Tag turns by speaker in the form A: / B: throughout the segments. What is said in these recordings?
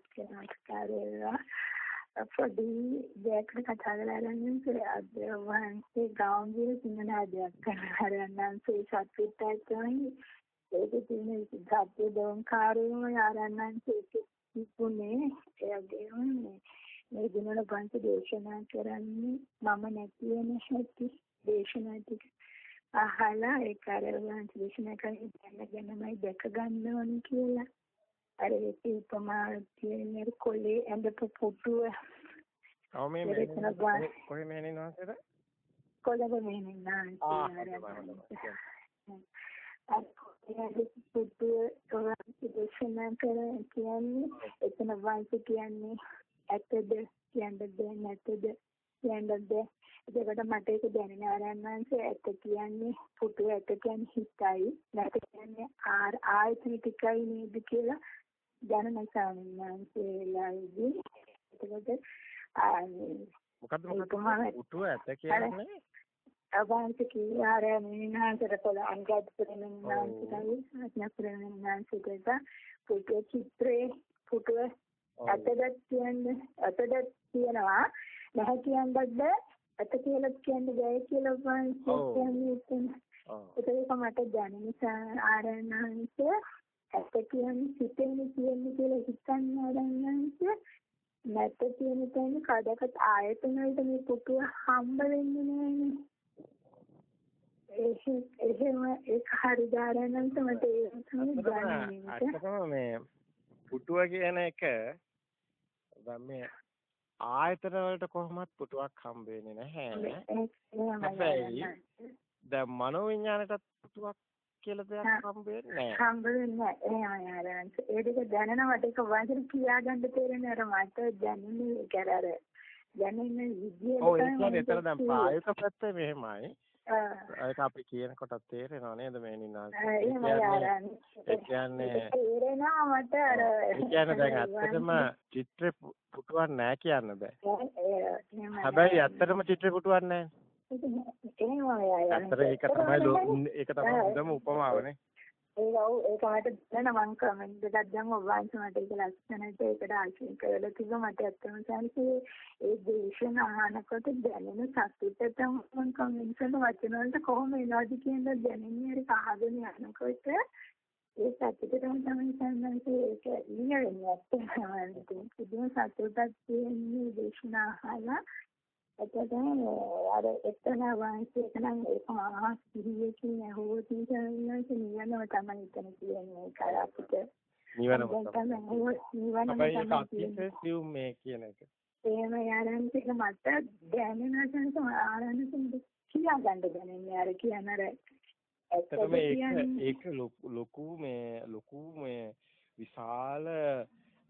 A: අපේ නමස්කාර වේවා පොඩි දෙයක් කතා කරලා ගන්න අද වහන්සේ ගාම්භීර සිංහනාදයක් කරලා හරන්නම් සේ සත්‍යත්වයි තමයි ඒක තියෙන සත්‍ය දෝංකාරයම ආරන්නම් සේ තිබුණේ ඒ වගේම මේ දිනවල පංච දේශනා කරන්නේ මම නැති වෙන හැටි දේශනා ටික අහලා ඒක අර වහන්ස දේශනා කරන්නේ දැනගෙනමයි දැක ගන්න ඕනේ කියලා. අර උපමා කියන්නේ කොලේ ඇඳපු පුටුව.
B: ඔව් මේ කොහේ මෙහෙනින් වහන්සේද?
A: කොළඹ මෙහෙනින් නාන්සේ. අර පුටුව දේශනා කර කියන්නේ එතන වහන්ස කියන්නේ ඇත්තද කියන්නද නැත්තද කියන්නද එතකොට මට ඒක දැනෙන ආරයන්වංශය ඇත්ත කියන්නේ පුටුව ඇත්ත කියන්නේ හිතයි නැත කියන්නේ ආයතන ටිකයි නේද කියලා දැනෙන සාමින්වංශයලාදී එතකොට
B: මොකද්ද මොකද්ද පුටුව ඇත්ත කියන්නේ
A: අවංශ කියාර මිනාන්තර පොළ අංගද්පුරෙන් මිනාන්තයි අඥපුරෙන් මිනාන්තයට පුටුව චිත්‍රේ පුටුව ඇත්තද කියන්නේ ඇත්තද කියනවා නැහැ කියන්නත් බෑ ඇත කියලා කියන්න බෑ කියලා වහන්සේ කියන්නේ එතන. ඒක මට දැනෙන නිසා ආරණාංශ ඇත කියන්නේ සිතෙන්නේ කියන්නේ කියලා හිතන්න ආරණාංශ නැත කියන තැන කඩකට ආයතන වලට මේ පුටුව හම්බ වෙන්නේ නෑනේ. එහෙම ඒක හරි දාරනන්ත මට ඒක තමයි
B: මේ පුටුව කියන එක දැන් මේ ආයතන වලට කොහොමත් පුටුවක් හම්බ වෙන්නේ නැහැ. හැබැයි දැන් මනෝවිඤ්ඤාණයටත් පුටුවක් කියලා දෙයක් හම්බ වෙන්නේ නැහැ.
A: හම්බ වෙන්නේ නැහැ. ඒ දෙක දැනනවට ඒක වචන කියාගන්න තේරෙන්නේ අර මට දැනෙන්නේ ඒක අර දැනෙන විදියට
B: ඔව් ඒ කියන්නේ එතන දැන් ප්‍රායෝගික පැත්තේ මෙහෙමයි. ඒක අපි කියනකොට තේරෙනව නේද මේ නිනාස ඒ කියන්නේ
A: තේරෙනවා මට අර
B: ඒ කියන්නේ දැන් ඇත්තටම චිත්‍ර පුටුවක් නැහැ කියන්න බෑ. හැබැයි ඇත්තටම චිත්‍ර පුටුවක් නැහැ ඇත්තට ඒක තමයි ඒක තමයි හොඳම උපමාවනේ
A: ඒක ඔව් ඒක මට දැන මං කමෙන්ට් එකක් දැම්ම වහන්ස මට ඒක ලස්සනට ඒකට ආශිර්වාද කරලා තිබ්බා මට ඇත්තම සාන්සේ. ඒ දේශන අහනකොට දැනෙන සතුටට මං කමෙන්ට් වල වචන වලට කොහොම එනවද කියන දැනෙන්නේ අර අහගෙන යනකොට ඒ සතුටටම තමයි සාන්සේ. ඒක ඉන්නේ ඇත්තම පුදුම සතුටක් තියෙන දේශන අහලා එතකොට අර එතන වාසියක නම් ඒක මහා සිහියකින් ඇහුවොත් නිකන් නිවනම තමයි එතන කියන්නේ කර අපිට
B: නිවනම තමයි නිවනම මේ කියන එක.
A: එහෙම යාරන් ටික මට දැනෙන සංස ආරණක කියා ගන්න දැනෙන්නේ අර කියන අර
B: ඇත්තටම ඒක ඒක ලොකු මේ ලොකු මේ විශාල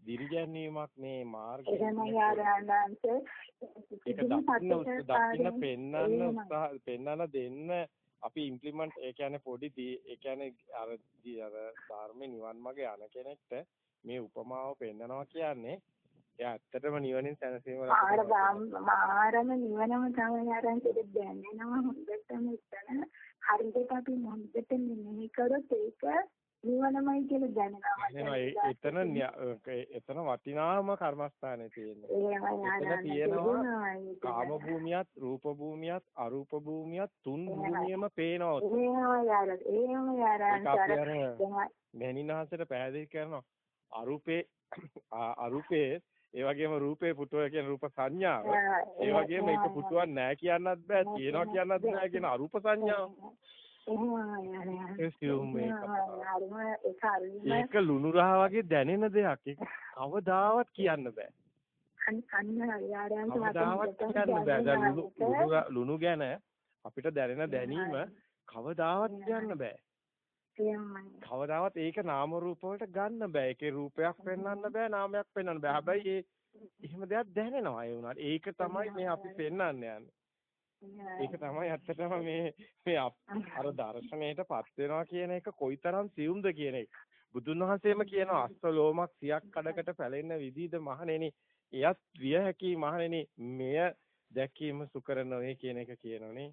B: දිරිගැන්වීමක් මේ මාර්ගය ඒක දකින්න පෙන්වන්න උත්සාහ පෙන්වන්න දෙන්න අපි ඉම්ප්ලිමන්ට් ඒ කියන්නේ පොඩි ඒ කියන්නේ අර අර ධර්මේ නිවන් මාගේ යන කෙනෙක්ට මේ උපමාව පෙන්නනවා කියන්නේ එයා ඇත්තටම නිවනින් සැනසීම
A: ලබනවා මාරම නිවනම තමයි අරන් ඉතින් දැනෙනවා. හොඳටම ඉතන හරියට අපි මොහොතට මෙනෙහි කරොත් ඒක නිවනමයි කියලා දැනෙනවා.
B: එතන එතන වටිනාම කර්මස්ථානේ තියෙන්නේ. එතන තියෙනවා කාම භූමියත්, රූප භූමියත්, අරූප භූමියත් තුන් භූමියම පේනවා.
A: එහෙම යාර. එහෙම යාර.
B: මෙනිනාසට පැහැදිලි කරනවා. අරූපේ අරූපේ ඒ වගේම රූපේ පුටුව කියන රූප සංඥාව ඒ වගේම ඒක පුටුවක් නැහැ කියන්නත් බෑ තියෙනවා කියන්නත් බෑ කියන අරූප සංඥාව ඒක ලුණු රහ වගේ දැනෙන දෙයක්. ඒක කවදාවත් කියන්න බෑ. කවදාවත් කියන්න බෑ. දැන් ලුණු ගැන අපිට දැනෙන දැනීම කවදාවත් කියන්න බෑ. කවදාවත් ඒක නාම රූප වලට ගන්න බෑ. ඒකේ රූපයක් පෙන්වන්න බෑ, නාමයක් පෙන්වන්න බෑ. හැබැයි ඒ එහෙම දෙයක් දැනෙනවා ඒ උනාට. ඒක තමයි මේ අපි පෙන්වන්න යන්නේ. ඒක තමයි ඇත්තටම මේ මේ අර දර්ශනයටපත් වෙනවා කියන එක කොයිතරම් සියුම්ද කියන එක. බුදුන් වහන්සේම කියනවා අස්තලෝමක් සියක් කඩකට පැලෙන්න විදිහද මහණෙනි. එයත් විය හැකි මහණෙනි මෙය දැකීම සුකර නොවේ කියන එක කියනෝනේ.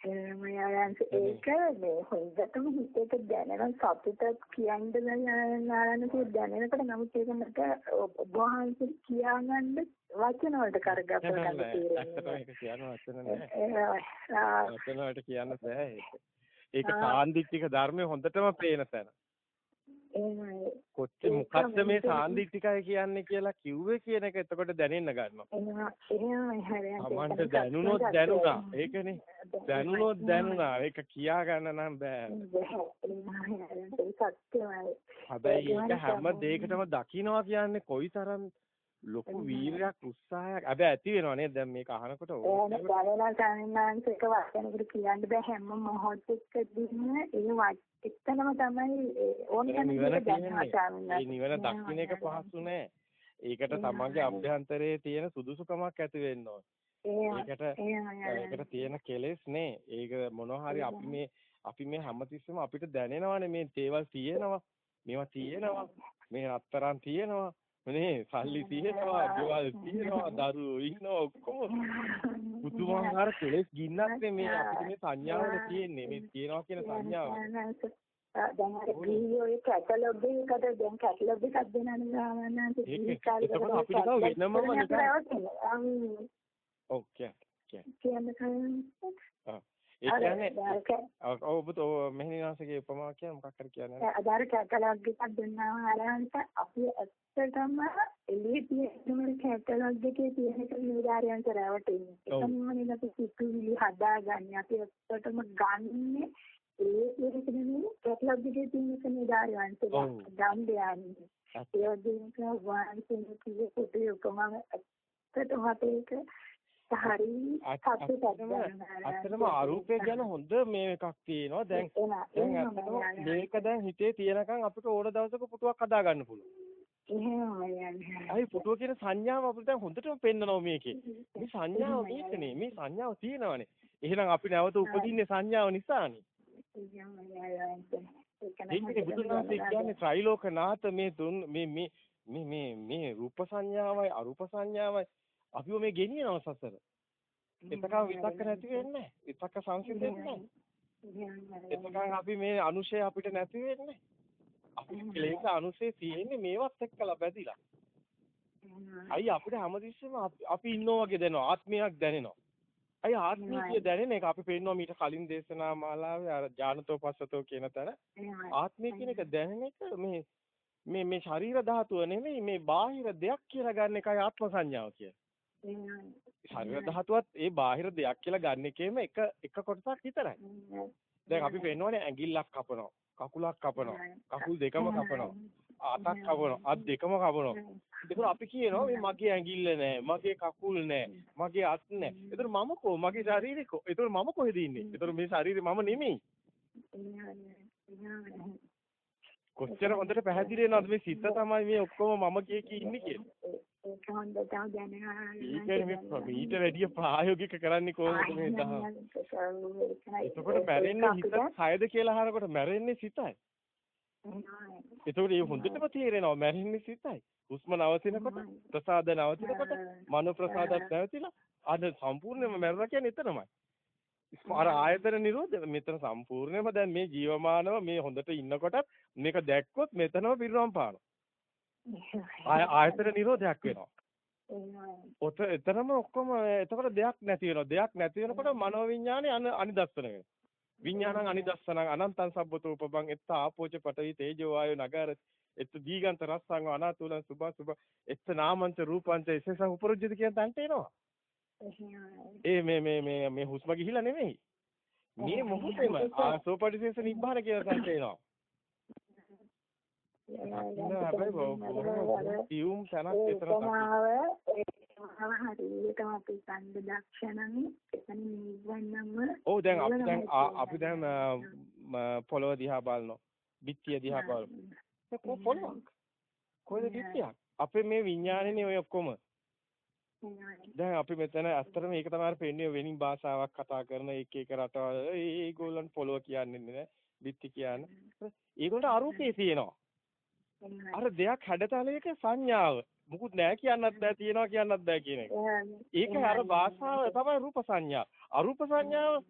A: ඒක මේ හොඳටම හිතේට දැනෙන සතුටක් කියන්න දැනෙනකොට නමුත් ඒක මට ඔබ වහන්සේ කියාගන්න වචන වලට කරගත්ත ගන්න
B: ඒක කියන්න බෑ ඒක ඒක සාන්දිටික ධර්මයේ හොඳටම පේන තැන
A: එහෙමයි.
B: කොච්චර මොකද්ද මේ සාන්දිටිකය කියන්නේ කියලා කිව්වේ කියන එක එතකොට දැනෙන්න ගන්නවා.
A: එහෙමයි හරියට.
B: දැනුනොත් දැනුණා. ඒකනේ. දැනුනොත් දැනුණා. ඒක කියා ගන්න නම් බෑ. හැබැයි ඒක හැම දෙයකටම දකින්නවා කියන්නේ කොයිතරම් ලොකු වීරයක් උත්සාහයක්. හැබැයි ඇති වෙනව නේද? දැන් මේක අහනකොට
A: ඕනේ බලලා සාමාන්‍යයෙන් එක වචනයකට කියන්න බෑ. හැම මොහොතකදීම ඒ එතනම තමයි ඕනේ
B: නිවන ඒ නිවන දක්ින එක පහසු නෑ. ඒකට තමන්ගේ අභ්‍යන්තරයේ තියෙන සුදුසුකමක් ඇති වෙන්න ඒකට ඒකට තියෙන කෙලෙස් නේ. ඒක මොනවා හරි අපි මේ අපි මේ හැමතිස්සෙම අපිට දැනෙනවානේ මේ දේවල් තියෙනවා. මේවා තියෙනවා. මේ රත්තරන් තියෙනවා නේ සල්ලි තියෙනවා, ගෙවල් තියෙනවා, දරුවෝ ඉන්නවා ඔක්කොම පුදුමාකාර කෙලෙස් ගින්නක් මේ අපිට මේ සංඥාවල තියෙන්නේ. මේ තියනවා කියන සංඥාව.
A: දැන් අර ගිහියෝ කැටලොග් එකකට දැන් කැටලොග් එකක් දෙනවනේ සාමාන්‍යයෙන්
B: ඒක අපිට තව වෙනමම නිකන් ඔව් කියන්නේ ඒ කියන්නේ ඔබ මෙහෙණිනාසගේ උපමා කියන මොකක් හරි කියන්නේ
A: අදාර කැටලොග් එකක් දෙන්නා ආරන්ට අපි ඇත්තටම එළියේ තියෙන කැටලොග් එකේ තියෙන නිරාරයන්ට රැවටෙන්නේ. ඒකම නේද අපි සිතුවිලි හදාගන්නේ. අපි ඇත්තටම ගන්නේ ඒ ඒක නෙමෙයි කැටලොග් එකේ තියෙන නිරාරයන්ට ගන්න දෙන්නේ. ඒ වගේම වාන්සින් කියේ පොතේ උපමා ඇත්තටම ඒක හරි
B: අත්‍තරම අරූපය ගැන හොඳ මේ එකක් තියෙනවා. දැන් දැන් මේක දැන් හිතේ තියෙනකන් අපිට ඕන දවසක පුටුවක් හදා ගන්න පුළුවන්. අයි පුටුව කියන සංඥාව අපිට දැන් හොඳටම පෙන්නනවා මේකේ. මේ සංඥාව මේකනේ මේ සංඥාව තියෙනවානේ. එහෙනම් අපි නැවත උපදින්නේ සංඥාව නිසානේ. ඒකනේ බුදුන් වහන්සේ කියන්නේ ත්‍රිලෝකනාථ මේ තුන් මේ මේ මේ මේ රූප සංඥාවයි අරූප සංඥාවයි අපිව මේ ගෙනියනවා සසර. එතකම විතක්ක නැති වෙන්නේ විතක්ක සංසිඳෙන්නේ එතකන් අපි මේ අනුශය අපිට නැති වෙන්නේ අපි කෙලෙස් අනුශය තියෙන්නේ මේවත් එක්කලා බැඳිලා. අයි අපිට හැමතිස්සෙම අපි ඉන්නෝ වගේ දැනෙනවා. ආත්මයක් දැනෙනවා. අයි ආත්මීය දැනෙන එක අපි පේනවා මීට කලින් දේශනා මාලාවේ අර ඥානතෝ පස්සතෝ කියන තැන. ආත්මය කියන එක දැනෙන එක මේ මේ මේ ශරීර ධාතුව නෙමෙයි මේ බාහිර දෙයක් කියලා ගන්න එකයි ආත්ම සංඥාව කියන්නේ. ශරීර ධාතුවත් ඒ බාහිර දෙයක් කියලා ගන්න එකේම එක එක කොටසක් විතරයි. දැන් අපි පෙන්නවනේ ඇඟිල්ලක් කපනවා, කකුලක් කපනවා, කකුල් දෙකම කපනවා, අතක් කපනවා, අත් දෙකම කපනවා. ඒක අපි කියනවා මේ මගේ ඇඟිල්ල නෑ, මගේ කකුල් නෑ, මගේ අත් නෑ. ඒතර මම කො මගේ ශරීරේ කො. ඒතර මම කොහෙද ඉන්නේ? ඒතර මේ ශරීරේ මම නෙමෙයි. කොච්චර හොඳට පැහැදිලි වෙනවද මේ සිත තමයි මේ ඔක්කොම මම කිය කී ඉන්නේ කියලා.
A: ඒක හොඳටම දැනගන්න.
B: ඊට වැඩිය ප්‍රායෝගික කරන්නේ කොහොමද මේ දහම? එතකොට මැරෙන්නේ හිත හයද කියලා අහනකොට මැරෙන්නේ සිතයි. එතකොට මේ හොඳටම තේරෙනවා මැරෙන්නේ සිතයි. හුස්ම නවතිනකොට ප්‍රසාද නවතිනකොට මනෝ ප්‍රසාදත් නැවතිලා අද සම්පූර්ණයෙන්ම මැරුණා කියන්නේ එතනමයි. අර ආයතන නිරෝධ මෙතන සම්පූර්ණයෙන්ම දැන් මේ ජීවමානව මේ හොඳට ඉන්නකොට මේක දැක්කොත් මෙතනම පිරුණම් පානවා. ආයතන නිරෝධයක් වෙනවා. ඔත එතරම් ඔක්කොම එතකොට දෙයක් නැති වෙනවා. දෙයක් නැති වෙනකොට මනෝවිඤ්ඤාණය අනිදස්සන වෙනවා. විඤ්ඤාණං අනිදස්සනං අනන්තං සබ්බතෝ උපබං එත්ත ආපෝච පඨවි තේජෝ වායෝ නගර එත්ත දීගන්ත රස්සං අනාතුලං සුභ සුභ එත්ත නාමංච රූපංච එසේසං උපරුජ්ජති කියන තැනට එනවා. ඒ මේ මේ මේ මේ හුස්ම ගිහිලා නෙමෙයි. මේ මොහොතේම ආසෝපටිසේස නිබ්බාන කියලා තැනට එනවා. තියුම් තැනක් විතර
A: තමයි හරියටම අපි සම්ද දක්ෂණනේ එතන නිවන්නම
B: ඔව් දැන් අපි දැන් අපි දැන් පොළොව දිහා බලනවා. බිත්තිය දිහා බලනවා. ඒක පොළොවක්? කොහෙද බිත්තියක් අපේ මේ විඥානේනේ ඔය ඔක්කොම. දැන් අපි මෙතන ඇත්තටම මේක තමයි පෙන්නේ වෙනින් භාෂාවක් කතා කරන එක එක රටවල. ඒගොල්ලන් පොළොව කියන්නේ නැහැ බිත්ති කියන්නේ. ඒගොල්ලන්ට අරූපේ තියෙනවා අර දෙයක් හැඩතලයක සංඥාව. මුකුත් නෑ කියන්නත් බෑ තියනවා කියන්නත් බෑ කියන එක. ඒක අර භාෂාව තමයි රූප සංඥා. අරූප සංඥාව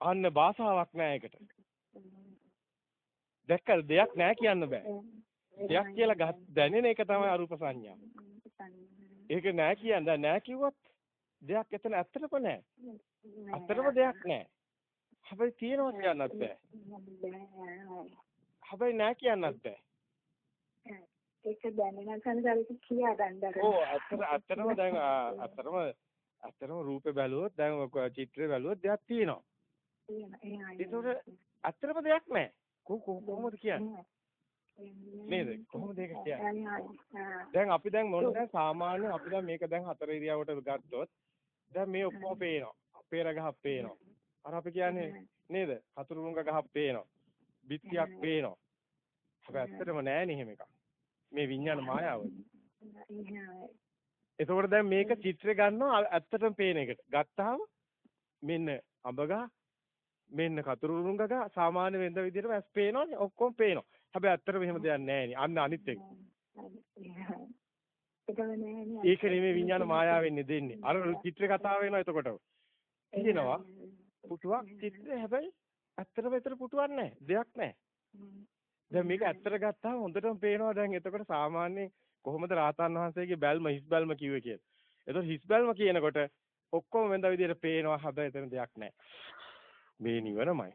B: අන්න භාෂාවක් නැහැ ඒකට. දැක්කද දෙයක් නැහැ කියන්න බෑ. දෙයක් කියලා දැනෙන එක තමයි අරූප සංඥා. ඒක නැහැ කියන්නේ නැහැ කිව්වත් දෙයක් එතන ඇත්තටම නැහැ. ඇත්තටම දෙයක් නැහැ. හැබැයි තියෙනවා කියන්නත් බෑ. හැබැයි නැහැ කියන්නත් බෑ.
A: ඒක දැනෙන සංසාරෙක කියා ගන්න.
B: ඔව් ඇත්තට ඇත්තටම දැන් ඇත්තටම ඇත්තටම රූපේ බැලුවොත් දැන් චිත්‍රේ බැලුවොත් දෙයක් තියෙනවා. ඒතකොට ඇත්තටම දෙයක් නැහැ. කොහොමද කියන්නේ? නේද? කොහොමද ඒක කියන්නේ? දැන් අපි දැන් මොන දැන් සාමාන්‍ය අපි දැන් මේක දැන් හතර ඉරියවට ගත්තොත් දැන් මේ ඔක්කොම පේනවා. අපේ රගහක් පේනවා. අර අපි කියන්නේ නේද? හතුරුරුංග ගහක් පේනවා. බිත්තියක් පේනවා. හැබැයි ඇත්තටම නෑනේ එහෙම එකක්. මේ විඤ්ඤාණ මායාව. එතකොට දැන් මේක චිත්‍රය ගන්නවා ඇත්තටම පේන එකට. ගත්තාම මෙන්න අඹගහ මෙන්න කතුරුරුංගක සාමාන්‍ය වෙනද විදිහටම ඇස් පේනවනේ ඔක්කොම පේනවා. හැබැයි ඇත්තටම එහෙම දෙයක් නැහැ. අන්න අනිත් එක. ඒක නෙමෙයි විඤ්ඤාණ මායාවෙන්නේ දෙන්නේ. අර චිත්‍ර කතාව වෙනවා එතකොට. කියනවා පුටුවක් චිත්‍රය හැබැයි ඇත්තටම ඒතර පුටුවක් නැහැ. දෙයක් නැහැ. දැන් මේක ඇත්තට ගත්තාම හොඳටම පේනවා දැන් එතකොට සාමාන්‍ය කොහොමද රාතන් වහන්සේගේ බැල්ම හිස් බැල්ම කිව්වේ කියලා. එතකොට හිස් බැල්ම කියනකොට ඔක්කොම වෙනද විදිහට පේනවා හැබැයි එතන දෙයක් නැහැ. මේ නිවනමයි.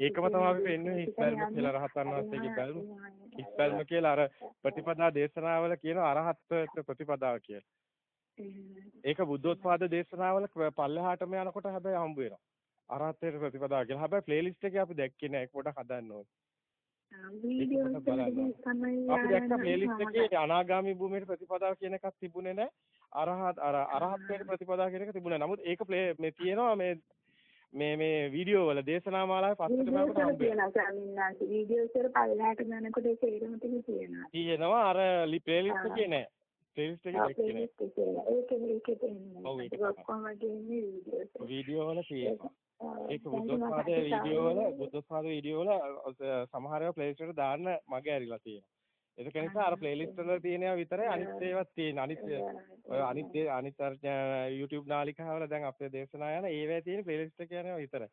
B: ඒකම තමයි අපි පෙන්වන්නේ හිස් බැල්ම කියලා රහතන් වහන්සේගේ බැල්ම. හිස් බැල්ම කියලා අර ප්‍රතිපදා දේශනාවල කියන අරහත් ප්‍රතිපදාව කියලා. ඒක බුද්ධෝත්පාද දේශනාවල පල්ලෙහාටම යනකොට හැබැයි හම්බ වෙනවා. අරහත්ත්වයට ප්‍රතිපදාව කියලා. හැබැයි ප්ලේලිස්ට් එකේ අපි දැක්කේ නෑ ඒක පොඩක් හදන්න ඕනේ. අපි දැක්ක ප්ලේලිස්ට් එකේ අනාගාමී භූමියට ප්‍රතිපදාව කියන එකක් තිබුණේ නෑ. අරහත් අර අරහත්ත්වයට ප්‍රතිපදාව කියන එක තිබුණේ නෑ. නමුත් ඒක ප්ලේ මේ තියෙනවා මේ මේ මේ වීඩියෝ වල දේශනා මාලාවේ පස්සට බලනකොට හම්බ
A: වෙනවා. වීඩියෝ වල පල්ලෙහාට යනකොට ඒක ඒකම තියෙනවා.
B: තියෙනවා අර ප්ලේලිස්ට් එකේ නෑ. ප්ලේලිස්ට් එකේ දැක්කේ නෑ.
A: ඒක ඒකේ තියෙනවා. ඔව් ඒක වීඩියෝ.
B: වීඩියෝ වල තියෙනවා. ඒක බුද්ධෝත්පාද වීඩියෝ වල බුද්ධෝත්පාද වීඩියෝ වල සමහර ඒවා ප්ලේලිස්ට් එකට දාන්න මග ඇරිලා තියෙනවා. ඒක නිසා අර ප්ලේලිස්ට් වල තියෙනවා විතරයි අනිත් ඒවාත් තියෙන. අනිත් ඔය අනිත් අනිත් YouTube නාලිකාවල දැන් අපේ දේශනා යන ඒවැය තියෙන ප්ලේලිස්ට් එක යනවා විතරයි.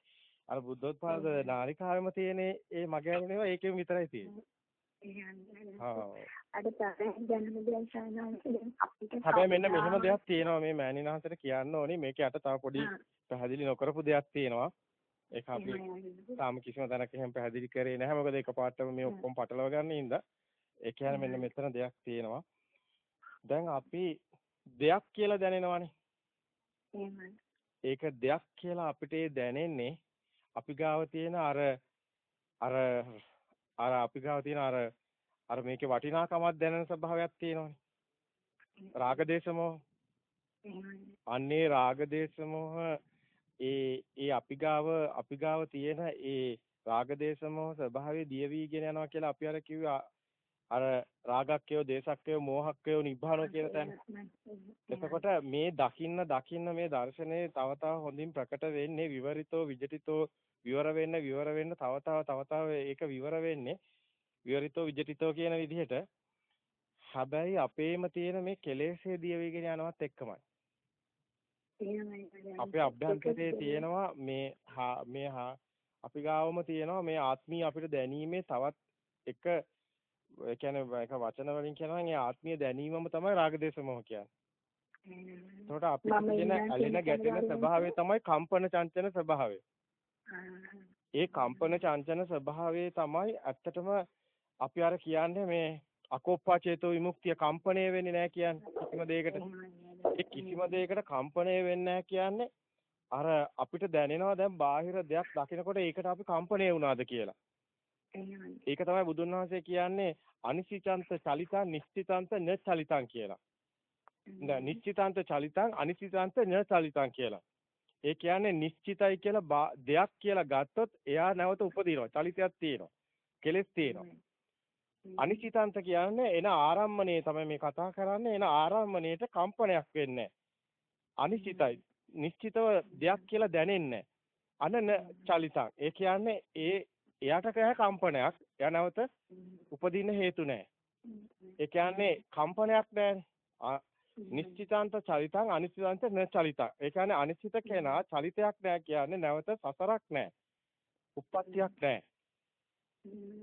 B: අර බුද්ධෝත්පාද නාලිකාවෙම තියෙන ඒ මග ඇරිනවා ඒකෙම විතරයි තියෙන්නේ. හැබැයි මෙන්න මෙහෙම දෙයක් තියෙනවා. මේ මෑණිනහසට කියන්න ඕනේ. මේක යට තව පොඩි පැහැදිලි නොකරපු දෙයක් තියෙනවා. ඒක අපි තාම කිසිම තැනක එහෙම පැහැදිලි කරේ නැහැ. මොකද එකපාරටම මේ ඔක්කොම පටලවා ගන්න ඉඳා ඒ කියන්නේ මෙන්න මෙතන දෙයක් තියෙනවා. දැන් අපි දෙයක් කියලා දැනෙනවානේ. ඒක දෙයක් කියලා අපිට දැනෙන්නේ අපි ගාව තියෙන අර අර අර අපි ගාව තියෙන අර අර මේකේ වටිනාකමක් දැනෙන ස්වභාවයක් තියෙනවනේ. රාගදේශමෝහ. අන්නේ රාගදේශමෝහ ඒ ඒ අපි ගාව අපි ගාව තියෙන ඒ රාගදේශමෝහ ස්වභාවය දිය වීගෙන යනවා කියලා අපි අර කිව්වා අර රාගක්කයෝ දේශක්කයෝ මෝහක්කයෝ නිබ්බානෝ කියන තැන. එතකොට මේ දකින්න දකින්න මේ දර්ශනේ තව තව හොඳින් ප්‍රකට වෙන්නේ විවරිතෝ විජිතෝ විවර වෙන්න විවර වෙන්න තව තව තව තව ඒක විවර වෙන්නේ විවරිතෝ විජිතෝ කියන විදිහට හැබැයි අපේම තියෙන මේ කෙලෙස්ේ දිය වේගෙන යනවත් එක්කමයි. අපේ අභ්‍යන්තරයේ තියෙනවා මේ මේ අපි ගාවම තියෙනවා මේ ආත්මීය අපිට දැනීමේ තවත් එක ඒ කියන්නේ එක වචන වලින් කියනවා මේ ආත්මීය දැනීමම තමයි රාගදේශ මොහ කියන්නේ. එතකොට අපිට තියෙන ඇලෙන ගැටෙන ස්වභාවය තමයි කම්පන චංචන ස්වභාවය. ඒ කම්පන චංචන ස්වභාවය තමයි ඇත්තටම අපි අර කියන්නේ මේ අකෝප්පා චේතෝ විමුක්තිය කම්පණය වෙන්නේ නැහැ කියන්නේ කිසිම දෙයකට. ඒ කිසිම දෙයකට කම්පණය වෙන්නේ නැහැ කියන්නේ අර අපිට දැනෙනවා දැන් බාහිර දෙයක් දකිනකොට ඒකට අපි කම්පණය වුණාද කියලා. ඒක තමයි බුදුන් වහන්සේ කියන්නේ අනිසිතන්ත චලිතං නිශ්චිතන්ත න චලිතං කියලා. නිශ්චිතන්ත චලිතං අනිසිතන්ත න චලිතං කියලා. ඒ කියන්නේ නිශ්චිතයි කියලා දෙයක් කියලා ගත්තොත් එයා නැවත උපදිනවා. චලිතයක් තියෙනවා. කෙලෙස් තියෙනවා. අනිශ්චිතාන්ත කියන්නේ එන ආරම්මණය තමයි මේ කතා කරන්නේ. එන ආරම්මණයට කම්පනයක් වෙන්නේ අනිශ්චිතයි. නිශ්චිතව දෙයක් කියලා දැනෙන්නේ අනන චලිතං ඒ කියන්නේ ඒ එයාට කෑ කම්පනයක්. එයා නැවත උපදින්න හේතු නැහැ. ඒ කියන්නේ කම්පනයක් නැහැ නිශ්චිතාන්ත චරිතං අනිශ්චිතාන්ත න චලිතං. ඒ කියන්නේ අනිශ්චිත කෙනා චලිතයක් නැහැ කියන්නේ නැවත සසරක් නැහැ. උප්පත්තියක් නැහැ.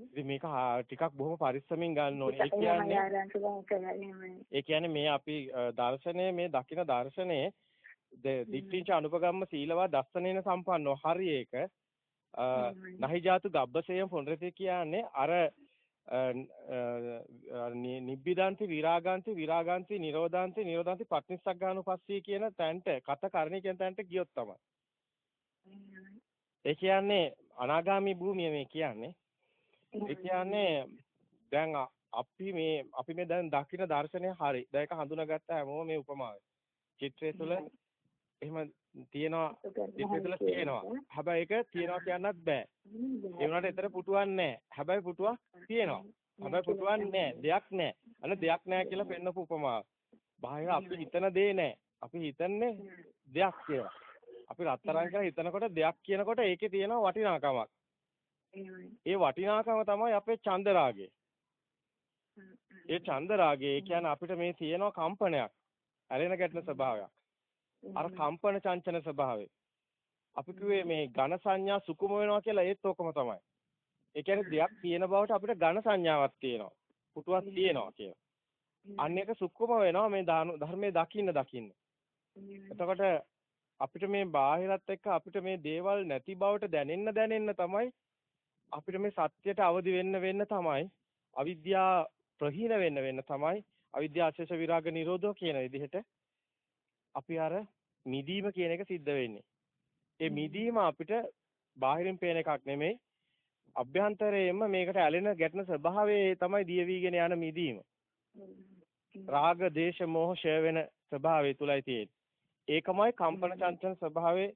B: ඉතින් මේක ටිකක් බොහොම පරිස්සමින් ගන්න ඕනේ. ඒ කියන්නේ ඒ කියන්නේ මේ අපි දර්ශනයේ මේ දකින දර්ශනයේ දික්ඨිච අනුපගම්ම සීලවා දස්සනේන සම්පන්නෝ හරි ඒක. නහි ජාතු ගබ්බසේයම් පොණරති කියන්නේ අර නිබ්බිදාන්ති විරාගාන්ති විරාගාන්ති නිරෝධාන්ති නිරෝධාන්ති පටිනිස්සග්ගානුපස්සී කියන තැනට කත කරණී කියන තැනට ගියොත් තමයි. ඒ කියන්නේ අනාගාමි භූමිය මේ කියන්නේ. ඒ කියන්නේ දැන් අපි මේ අපි මේ දැන් දකින දර්ශනය හරි. දැන් ඒක හඳුනාගත්ත හැමෝම මේ උපමාවයි. චිත්‍රය තුළ එහෙම තියෙනවා තුළ තියෙනවා. හැබැයි ඒක තියනවා කියන්නත් බෑ. ඒ වුණාට එතන පුටුවක් නැහැ. හැබැයි පුටුවක් තියෙනවා. හැබැයි පුටුවක් නැහැ. දෙයක් නැහැ. අන්න දෙයක් නැහැ කියලා පෙන්නපු උපමාව. බාහිර අපි හිතන දේ නැහැ. අපි හිතන්නේ දෙයක් කියලා. අපි රත්තරන් කියලා හිතනකොට දෙයක් කියනකොට ඒකේ තියෙන වටිනාකමක්. ඒ වටිනාකම තමයි අපේ චන්දරාගය. ඒ චන්දරාගය කියන්නේ අපිට මේ තියෙන කම්පනයක්. ඇලෙන ගැටෙන ස්වභාවයක්. අර කම්පන චංචන ස්වභාවය. අපි කිව්වේ මේ ඝන සංඥා සුකුම වෙනවා කියලා ඒත් ඕකම තමයි. ඒ කියන්නේ දෙයක් තියෙන බවට අපිට ඝන සංඥාවක් තියෙනවා. පුටුවක් තියෙනවා කියලා. අන්න එක සුකුම වෙනවා මේ ධර්මයේ දකින්න දකින්න. එතකොට අපිට මේ බාහිරත් එක්ක අපිට මේ දේවල් නැති බවට දැනෙන්න දැනෙන්න තමයි අපිට මේ සත්‍යයට අවදි වෙන්න වෙන්න තමයි අවිද්‍යාව ප්‍රහීන වෙන්න වෙන්න තමයි අවිද්‍යාව අශේෂ විරාග නිරෝධෝ කියන විදිහට අපි අර මිදීම කියන එක සිද්ධ වෙන්නේ. ඒ මිදීම අපිට බාහිරින් පේන එකක් නෙමෙයි. අභ්‍යන්තරයෙන්ම මේකට ඇලෙන ගැටෙන ස්වභාවයේ තමයි දියවිගෙන යන මිදීම. රාග, දේශ, මොහ ෂය වෙන ස්වභාවය තුලයි තියෙන්නේ. ඒකමයි කම්පන චංචන ස්වභාවයේ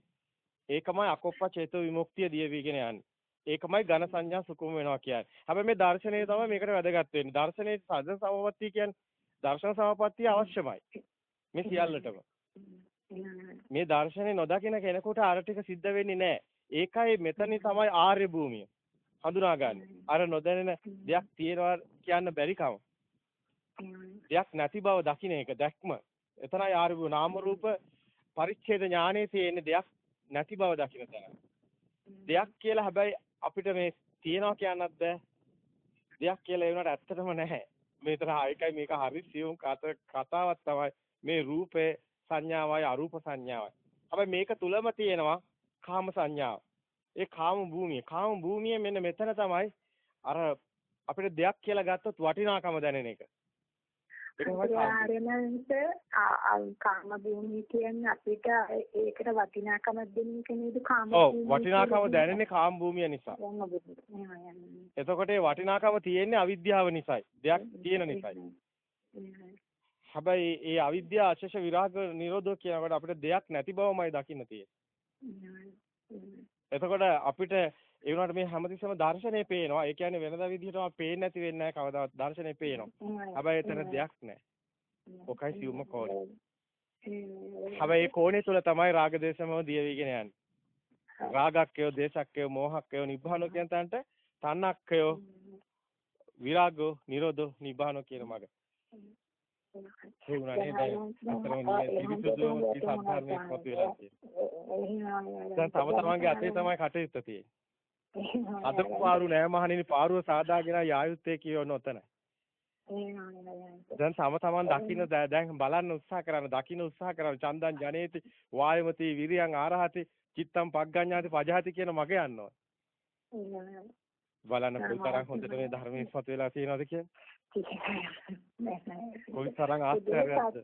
B: ඒකමයි අකොප්ප චේතෝ විමුක්තිය දියවිගෙන යන්නේ. ඒකමයි ඝන සංඥා සුකුම වෙනවා කියන්නේ. හැබැයි මේ දර්ශනය තමයි මේකට වැදගත් වෙන්නේ. දර්ශනයේ සද සමපත්තිය කියන්නේ දර්ශන සමපත්තිය අවශ්‍යමයි. මේ සියල්ලටම. මේ දර්ශනේ නොදකින කෙනෙකුට අර ටික සිද්ධ වෙන්නේ නැහැ. ඒකයි මෙතන තමයි ආර්ය භූමිය. හඳුනාගන්නේ. අර නොදැනෙන දෙයක් තියෙනවා කියන්න බැරි කම. දෙයක් නැති බව දකින්න එක දැක්ම. එතනයි ආර්ය භූමිය. නාම රූප පරිච්ඡේද ඥානයේ තියෙන දෙයක් නැති බව දකින්න තැන. දෙයක් කියලා හැබැයි අපිට මේ තියනවා කියන්නත් බෑ. දෙයක් කියලා ඒ වුණාට ඇත්තටම නැහැ. මේතර ඒකයි මේක හරි සියුම් කතාවක් තමයි මේ රූපේ සංඥාවයි අරූප සංඥාවයි. හැබැයි මේක තුලම තියෙනවා කාම සංඥාව. ඒ කාම භූමිය. කාම භූමිය මෙන්න මෙතන තමයි අර අපිට දෙයක් කියලා ගත්තොත් වටිනාකම දැනෙන එක.
A: ආරමන්ත කාම භූමිය කියන්නේ අපිට ඒකට වටිනාකමක් දෙන්න එක නේද කාම
B: ඔව් වටිනාකම දැනෙන්නේ කාම භූමිය නිසා. එතකොට ඒ වටිනාකම තියෙන්නේ අවිද්‍යාව නිසායි. දෙයක් තියෙන නිසායි. හැබැයි ඒ අවිද්‍යාව අශේෂ විරාග නිරෝධෝ කියනකොට අපිට දෙයක් නැති බවමයි දකින්න තියෙන්නේ. එතකොට අපිට ඒ වුණාට මේ හැමතිස්සෙම දර්ශනේ පේනවා. ඒ කියන්නේ වෙනදා විදිහටම පේන්නේ නැති වෙන්නේ නැහැ කවදාවත් දර්ශනේ පේනවා. හැබැයි එතන දෙයක් නැහැ. ඔකයි සියුම කෝණය. හැබැයි ඒ කෝණය තුල තමයි රාග දේශමව දියවිගෙන යන්නේ. රාගක්කයෝ, දේශක්කයෝ, මොහක්කයෝ, නිබ්බානෝ කියන තැනට තණ්හක්කයෝ, විරාගෝ, නිරෝධෝ, නිබ්බානෝ කියන මග. ඒ වුණා නේද? අතරම පිරිසුදුම සත්‍යර්මයේ පොත වෙලා තියෙනවා. දැන් තම තමන්ගේ අතේ තමයි කටයුත්ත තියෙන්නේ. අද පාරු නෑ මහණෙනි පාරුව සාදාගෙන යායුත්තේ කියවන ඔතන. දැන් තම තමන් දකින්න දැන් බලන්න උත්සාහ කරන දකින්න උත්සාහ කරන චන්දන් ජනේති වායමති විරියං ආරහති චිත්තම් පග්ගඤ්ඤාති පජහති කියන මග යනවා. බලන්න කොයිතරම් හොඳට මේ ධර්මයේ ඉස්මතු වෙලා තියෙනවද කියන්නේ. කොයිතරම් ආශ්චර්යයක්ද.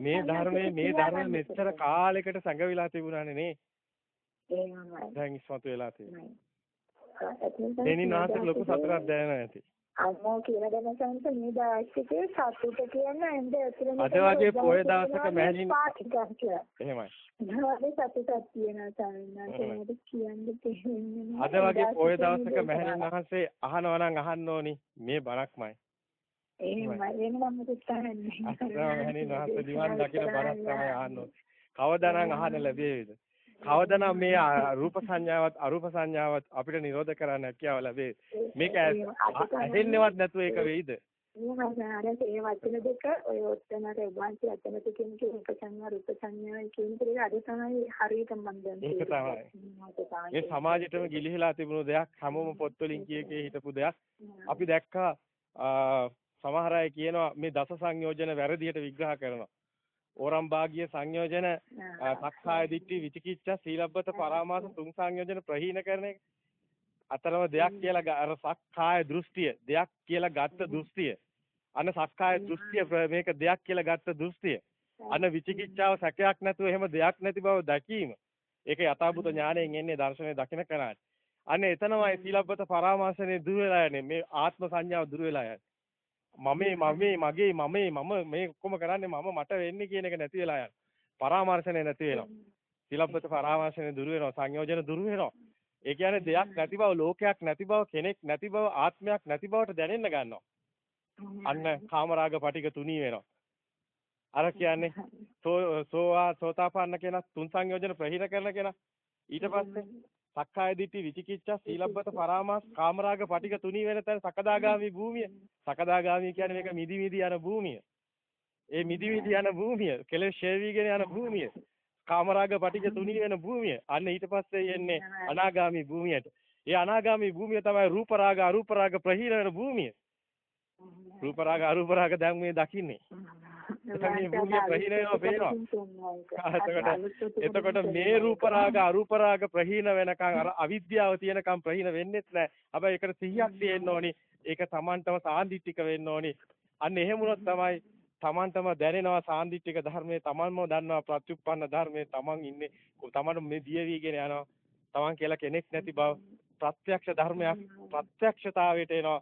B: මේ ධර්මයේ මේ ධර්මයේ මෙච්චර කාලයකට සංගවිලා තිබුණානේ නේ. දැන් ඉස්මතු වෙලා තියෙනවා. එනින් නාසක ලොකු සතුටක් දැනෙනවා ඇති.
A: අම්මෝ කියලා දැන සංස මේ දාස්තිකේ සතුට කියන ඇඳ ඇතුළේ
B: අද වගේ පොය දවසක මෑණින් එහෙමයි.
A: නෝනේ සතුටක් තියෙනවා සාමාන්‍යයෙන් කියන්න තේරෙන්නේ
B: අද වගේ පොය දවසක මෑණින් වහන්සේ අහනවා නම් අහන්න ඕනි මේ බණක්මයි.
A: එහෙමයි වෙන නම් මොකක්ද අහන්නේ.
B: අස්සම මෑණින් වහන්සේ දිවන් දකින බණක් තමයි අහන්න ඕනේ. කවදානම් අහන්න ලැබෙයිද? කවදානම් මේ රූප සංඥාවත් අරූප සංඥාවත් අපිට නිරෝධ කරන්න හැකියාව ලැබේ. මේක ඇහෙන්නවත් නැතුව ඒක වෙයිද?
A: එහෙමයි ඒ වචන දෙක ඔය ඔත්තනට වංශය අතනට කියන එක සංඥා රූප සංඥා කියන එක අද තමයි හරියට මම දැන්
B: ඒක තමයි. ඒ සමාජෙටම ගිලිහිලා තිබුණු දෙයක් හැමෝම පොත්වලින් කිය කී හිටපු දෙයක්. අපි දැක්කා සමහර අය කියනවා මේ දස සංයෝජන වැරදියට විග්‍රහ කරනවා. ඕරම් භාගීය සංයෝජන සක්කාය දිට්ඨි විචිකිච්ඡා සීලබ්බත පරාමාස තුන් සංයෝජන ප්‍රහීන කරන එක. අතරම දෙයක් කියලා අර සක්කාය දෘෂ්ටිය දෙයක් කියලා ගත්ත දෘෂ්ටිය අන්න සක්කාය දෘෂ්ටිය මේක දෙයක් කියලා ගත්ත දෘෂ්ටිය. අන්න විචිකිච්ඡාව සැකයක් නැතුව එහෙම දෙයක් නැති බව දැකීම. ඒක යථාභූත ඥාණයෙන් එන්නේ දර්ශනය දකින කරාට. අන්න එතනමයි සීලබ්බත පරාමාසනේ දුර වෙලා යන්නේ. මේ ආත්ම සංඥාව දුර වෙලා යන්නේ. මමේ මමේ මගේ මමේ මම මේ ඔක්කොම කරන්නේ මම මට වෙන්නේ කියන එක නැති වෙලා යනවා. පරාමර්ශනේ නැති වෙනවා. සීලබ්බත පරාමර්ශනේ දුර වෙනවා. සංයෝජන දුර වෙනවා. ඒ කියන්නේ දෙයක් නැති බව, ලෝකයක් නැති බව, කෙනෙක් නැති බව, ආත්මයක් නැති බවට දැනෙන්න ගන්නවා. අන්න කාමරාග පටික තුනී වෙනවා. අර කියන්නේ සෝ සෝවා සෝතාපන්න කෙනා තුන් සංයෝජන ප්‍රහිර කරන කෙනා ඊට පස්සේ සක්කාය දිට්ඨි විචිකිච්ඡා සීලබ්බත පරාමාස කාමරාග පටික තුනී වෙන තැන සකදාගාමි භූමිය. සකදාගාමි කියන්නේ මේක මිදි මිදි යන භූමිය. ඒ මිදි මිදි යන භූමිය කෙලෙස් ෂේවිගෙන යන භූමිය කාමරාග පටික තුනී වෙන භූමිය. අන්න ඊට පස්සේ එන්නේ අනාගාමි භූමියට. ඒ අනාගාමි භූමිය තමයි රූප රාග අරූප රාග ප්‍රහීන වෙන භූමිය රූප රාග අරූප රාග දැන් මේ දකින්නේ. එතකොට භූමිය ප්‍රහීනව පේනවා. එතකොට එතකොට මේ රූප රාග අරූප රාග ප්‍රහීන වෙනකන් අර අවිද්‍යාව තියෙනකන් ප්‍රහීන වෙන්නෙත් නැහැ. හැබැයි ඒකට සිහියක් තියෙන්න ඕනි. ඒක Tamanටම සාන්දිටික වෙන්න ඕනි. අන්න එහෙම වුණොත් තමයි Tamanටම දැනෙනවා සාන්දිටික ධර්මයේ Tamanම දන්නවා ප්‍රත්‍යুৎපන්න ධර්මයේ Taman ඉන්නේ. Tamanට මේ දියවිගෙන යනවා. Taman කියලා කෙනෙක් නැති බව ප්‍රත්‍යක්ෂ ධර්මයක් ප්‍රත්‍යක්ෂතාවයට එනවා.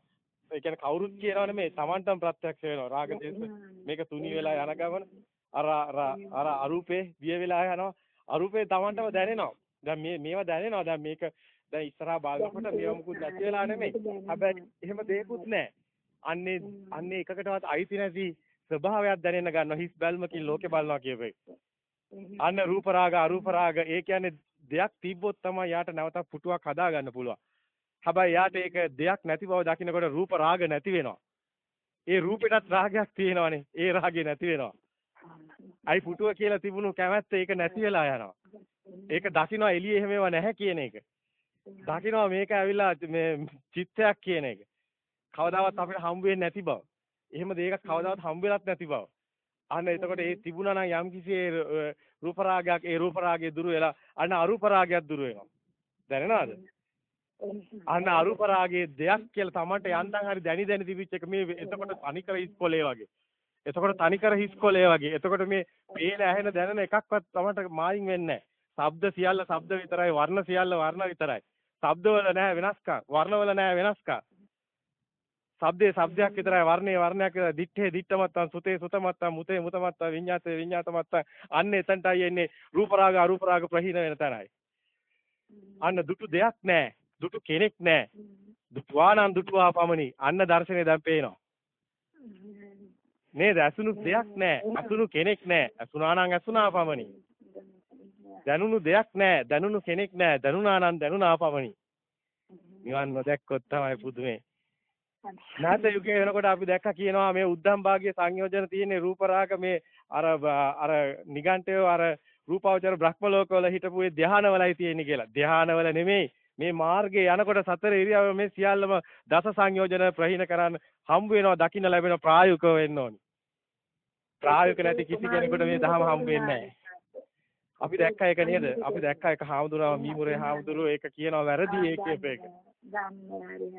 B: ඒ කියන්නේ කවුරුත් කියනව නෙමෙයි Tamanටම ප්‍රත්‍යක්ෂ වෙනවා රාග දේශ මේක තුනී වෙලා යන ගමන අර අර අර අරූපේ දිය වෙලා යනවා අරූපේ Tamanටම දැනෙනවා දැන් මේ මේවා දැනෙනවා දැන් මේක දැන් ඉස්සරහා බලනකොට මේවා මුකුත් නැති වෙලා නෙමෙයි හැබැයි එහෙම දෙයක්වත් නැහැ අන්නේ අන්නේ එකකටවත් අයිති නැති ස්වභාවයක් දැනෙන්න ගන්නවා හිස් බැල්මකින් ලෝකේ බලනවා කියපේ අන්න රූප රාග අරූප රාග ඒ කියන්නේ දෙයක් තිබ්බොත් තමයි යාට නැවතත් පුටුවක් හදා ගන්න පුළුවන් හැබැයි යාට ඒක දෙයක් නැති බව දකිනකොට රූප රාග නැති වෙනවා. ඒ රූපෙටත් රාගයක් තියෙනවනේ. ඒ රාගේ නැති වෙනවා. අයි පුටුව කියලා තිබුණු කැමැත්ත ඒක නැති වෙලා යනවා. ඒක දකින්න එළියේ එහෙමව නැහැ කියන එක. දකින්න මේක ඇවිල්ලා මේ චිත්තයක් කියන එක. කවදාවත් අපිට හම්බ වෙන්නේ නැති බව. එහෙම දෙයක කවදාවත් හම්බ වෙලත් නැති බව. අන්න එතකොට ඒ තිබුණා නම් යම් කිසි රූප රාගයක් ඒ රූප රාගය දුර වෙලා අන්න අරූප රාගයක් දුර වෙනවා. දැනෙනවද? අන්න අරූප රාගයේ දෙයක් කියලා Tamanට යන්තම් හරි දැනි දැනි තිබිච්ච එක මේ එතකොට තනිකර හිස්කොලේ වගේ. එතකොට තනිකර හිස්කොලේ වගේ. එතකොට මේ පේන ඇහෙන දැනෙන එකක්වත් Tamanට මායින් වෙන්නේ නැහැ. ශබ්ද සියල්ල ශබ්ද විතරයි, වර්ණ සියල්ල වර්ණ විතරයි. ශබ්දවල නැහැ වෙනස්කම්, වර්ණවල නැහැ වෙනස්කම්. ශබ්දේ ශබ්දයක් විතරයි, වර්ණේ වර්ණයක් විතරයි. දිත්තේ දිත්තමත්තන්, සුතේ සුතමත්තන්, මුතේ මුතමත්තන්, විඤ්ඤාතේ විඤ්ඤාතමත්තන්. අන්න එතනටයි එන්නේ රූප රාග අරූප රාග ප්‍රහීන වෙන තැනයි. අන්න දුටු දෙයක් නැහැ. දුටු කෙනෙක් නැහැ. දුටුවානම් දුටුවා පමණි. අන්න දර්ශනේ දැන් පේනවා. නේද? අසුණු දෙයක් නැහැ. අසුණු කෙනෙක් නැහැ. අසුණා නම් අසුණා පමණි. දැනුණු දෙයක් නැහැ. දැනුණු කෙනෙක් නැහැ. දැනුණා නම් දැනුණා පමණි. නිවන් නොදැක්කොත් තමයි පුදුමේ. නැත යුගයේ වෙනකොට අපි දැක්ක කියනවා මේ උද්දම් භාගයේ සංයෝජන තියෙන රූප රාග මේ අර අර නිගණ්ඨය අර රූපාවචර බ්‍රහ්ම ලෝකවල හිටපු ඒ ධානවලයි තියෙන්නේ කියලා. ධානවල නෙමෙයි මේ මාර්ගයේ යනකොට සතර ඉරියව්ව මේ සියල්ලම දස සංයෝජන ප්‍රහීන කරන්න හම්බ වෙනවා දකින්න ලැබෙන ප්‍රායෝගිකව වෙන්න ඕනි. ප්‍රායෝගික නැති කිසි කෙනෙකුට මේ ධහම හම්බ වෙන්නේ නැහැ. අපි දැක්ක එක නේද? අපි දැක්ක එක හාමුදුරුවෝ මීමුරේ හාමුදුරුවෝ ඒක කියනවා වැරදි ඒ කියප එක.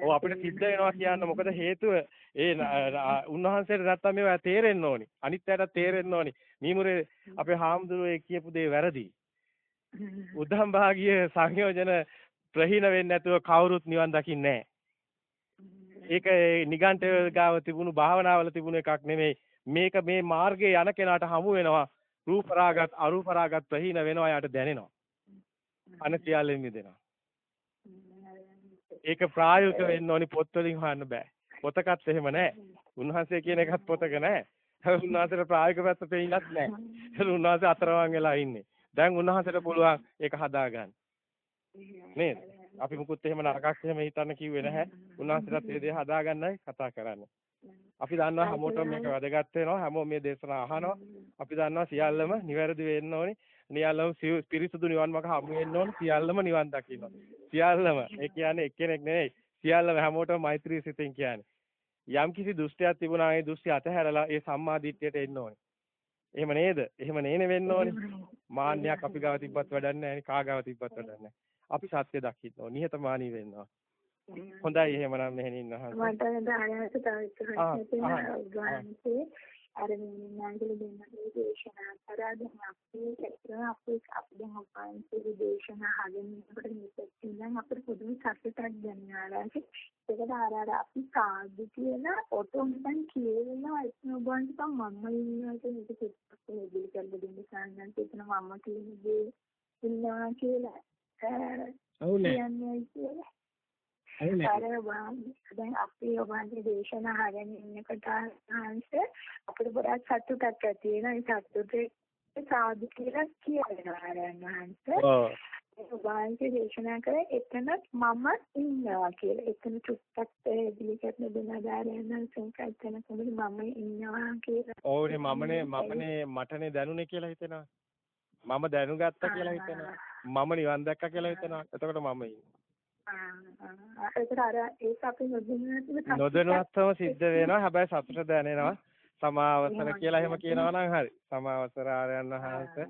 B: ඔව් අපිට සිද්ධ වෙනවා කියන්න මොකද හේතුව ඒ උන්වහන්සේට නැත්තම් මේවා තේරෙන්න ඕනි. අනිත්‍යයට තේරෙන්න ඕනි. මීමුරේ අපේ හාමුදුරුවෝ ඒ කියපු දේ වැරදි. උදම් භාගීය සංයෝජන ප්‍රහීන වෙන්නේ නැතුව කවුරුත් නිවන් දකින්නේ ඒක නිගණ්ඨ ගාව තිබුණු භාවනාවල තිබුණු එකක් නෙමෙයි. මේක මේ මාර්ගයේ යන කෙනාට හමු වෙනවා. රූප රාගත් අරූප රාගත් ප්‍රහීන වෙනවා යාට දැනෙනවා. අන සියල්ලෙන් මිදෙනවා. ඒක ප්‍රායෝගික වෙන්න ඕනි පොත් වලින් හොයන්න බෑ. පොතකත් එහෙම නැහැ. උන්වහන්සේ කියන එකත් පොතක නැහැ. උන්වහන්සේට ප්‍රායෝගික පැත්ත පෙන්නලත් නැහැ. උන්වහන්සේ අතරමං වෙලා ඉන්නේ. දැන් උන්වහන්සේට පුළුවන් ඒක හදාගන්න. නේද? අපි මුකුත් එහෙම නරකක් එහෙම හිතන්න කිව්වේ නැහැ. උන්වහන්සේලාත් මේ දේ හදාගන්නයි කතා කරන්නේ. අපි දන්නවා හැමෝටම මේක වැදගත් වෙනවා. හැමෝම මේ දේශනා අහනවා. අපි දන්නවා සියල්ලම නිවැරදි වෙන්න ඕනේ. නියල්ලම පිරිසුදු නිවන් මාර්ග හමු වෙන්න ඕනේ. සියල්ලම නිවන් දකින්න. සියල්ලම. ඒ කියන්නේ එක්කෙනෙක් නෙවෙයි. සියල්ලම හැමෝටම මෛත්‍රී සිතෙන් කියන්නේ. යම් කිසි දෘෂ්ටියක් තිබුණා ඒ දෘෂ්ටි අතහැරලා ඒ සම්මා දිට්ඨියට එන්න ඕනේ. එහෙම නේද? එහෙම නේනේ වෙන්න ඕනේ. මාන්නයක් අපි ගාව තිබ්බත් වැඩක් නැහැ. කා ගාව තිබ්බත් වැඩක් නැහැ. අපි සත්‍ය දකින්න ඕනේ. නිහතමානී වෙන්න ඕනේ. හොඳයි එහෙමනම් මෙහෙන් ඉන්න
A: මට දායක තව එක ප්‍රශ්නයක් තියෙනවා අර මංගල දෙන්න දේශනා කරා දැන් අපි ඇත්තටම අපි අපි දැන් උපාන්ති දේශනා හගෙන අපිට මේක ඉඳන් අපිට පොදුම සතුටක් දැනෙනවා ඒකද අර අර අපි සාදු කියලා ඔටෝමෙටිකන් කියනවා. එතන ඔබන්ට තම මම ඉන්නවා කියන එක පිටපත් දෙවි කරලා දෙන්න සාන්නන්ට එතන මම කියන දේ ඉන්නවා කියලා
B: ඔව් නේ
A: අර දැන් අපි ඔබන්ගේ දේශනා අහගෙන ඉන්නකොට ආංශ අපිට ගොඩාක් සතුටක් ඇති වෙනවා. ඒ සතුටේ සාදු කියලා කියනවා ආරයන්හන්ස ඔබන්ගේ දේශනා කරේ එතනත් මම ඉන්නවා කියලා. එතන චුට්ටක් පැහැදිලි කරන දෙනාදාරයන්හන්ස එතන කොහොමද මම ඉන්නවා කියලා.
B: ඕනේ මමනේ මමනේ මටනේ දැනුනේ කියලා හිතෙනවා. මම දැනුගත්තා කියලා හිතෙනවා මම නිවන් දැක්කා කියලා හිතෙනවා. එතකොට මම
A: අපි නොදැනුවත්වම
B: සිද්ධ වෙනවා. හැබැයි සතුට දැනෙනවා. සමාවසර කියලා එහෙම කියනවා නම් හරි. සමාවසර ආරයන් වහන්සේ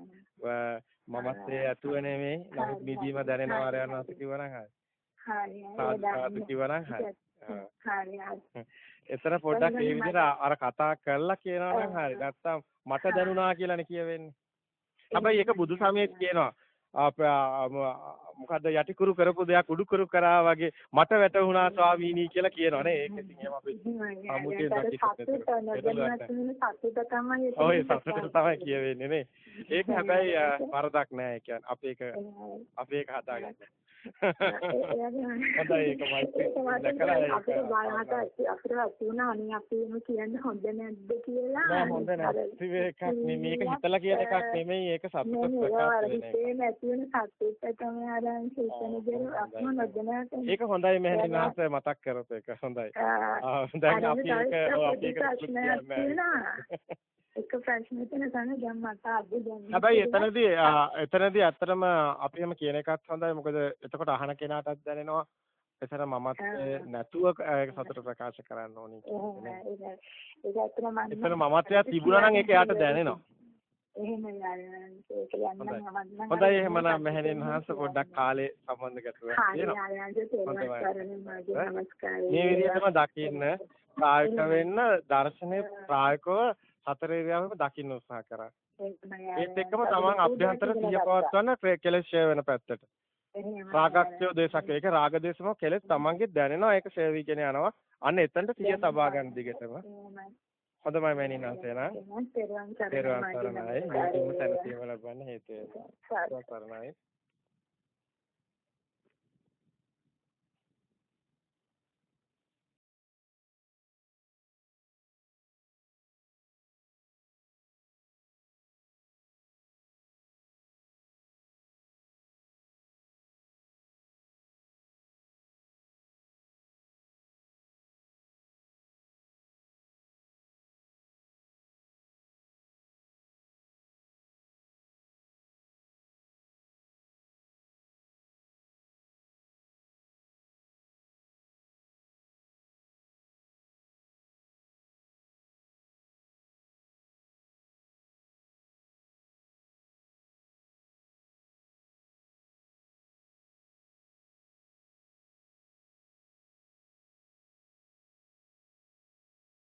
B: මමත් ඒ ඇතුව නෙමෙයි නමුත් නිදීම දැනෙනවා ආරයන් වහන්සේ කිව්වනම් හරි. හරි සාදු කිව්වනම් හරි. හරි එතන පොඩ්ඩක් ඒ විදිහට අර කතා කරලා කියනවා නම් හරි. නැත්තම් මට දැනුණා කියලානේ කියවෙන්නේ. හැබැයි ඒක බුදු සමයේ කියනවා Ah, ben, euh, après à, මොකද්ද යටිකුරු කරපු දෙයක් උඩුකුරු කරා වගේ මට වැටුණා ස්වාමීනි කියලා කියනවනේ ඒක ඉතින් එහෙම අපි සමුදේ
A: තමයි
B: ඔය සතුට තමයි කියවෙන්නේ නේ. ඒක හැබැයි වරදක් නෑ. ඒ කියන්නේ අපි ඒක අපි ඒක හදාගන්න. හොඳයි ඒක මයිත් දැකලා
A: අපිට බලහට අපිට වතුනා අනේ අපි එමු කියන්න හොඳ නැද්ද කියලා.
B: නෑ හොඳ නැති එකක් මේක හිතලා කියන එකක් නෙමෙයි. ඒක සතුට ප්‍රකාශ වෙන එක
A: නැති වෙන සතුට තමයි අරන් හිතන දේ අපම නොදැනට
B: ඒක හොඳයි මෙහෙන් නැහස මතක් කරපු එක හොඳයි. දැන් අපි ඒක අපි ඒක
A: එක ප්‍රශ්නෙක නේද දැන් මට අද දැන්
B: හැබැයි එතනදී එතනදී ඇත්තටම අපි එහෙම කියන එකත් හොඳයි. මොකද එතකොට අහන කෙනාටත් දැනෙනවා. එතන මමත් නැතුව ඒක සතුට ප්‍රකාශ කරන්න ඕනේ
A: කියන්නේ. ඒක ඇත්තටම මම
B: එතන මමත්වයක් තිබුණා නම් ඒක එයාට දැනෙනවා.
A: එහෙම
B: හොඳයි. එහෙමනම් මෙහෙණින් හංස පොඩ්ඩක් කාලේ සම්බන්ධ
A: තියෙනවා.
B: මේ විදිහටම දකින්න. ප්‍රායෝගික වෙන්න දර්ශනේ ප්‍රායෝගිකව සතර ඉරියව්වෙම දකින්න උත්සාහ කරා. ඒත් එක්කම තමන් අභ්‍යන්තර සිය පවත්වන්න කෙලෙස් ෂය වෙන පැත්තට. රාගක්ෂය දේශක ඒක රාග දේශම කෙලෙස් තමන්ගේ දැනෙනවා. ඒක ෂය වීගෙන යනවා. අන්න එතනට සිය තබා ගන්න දිගටම. හොඳමයි මෑණින් අන්සේනා.
A: තෙරුවන්
B: සරණයි. මේ තුම සැනසීම ලබන්න හේතු වෙනවා. සරණයි.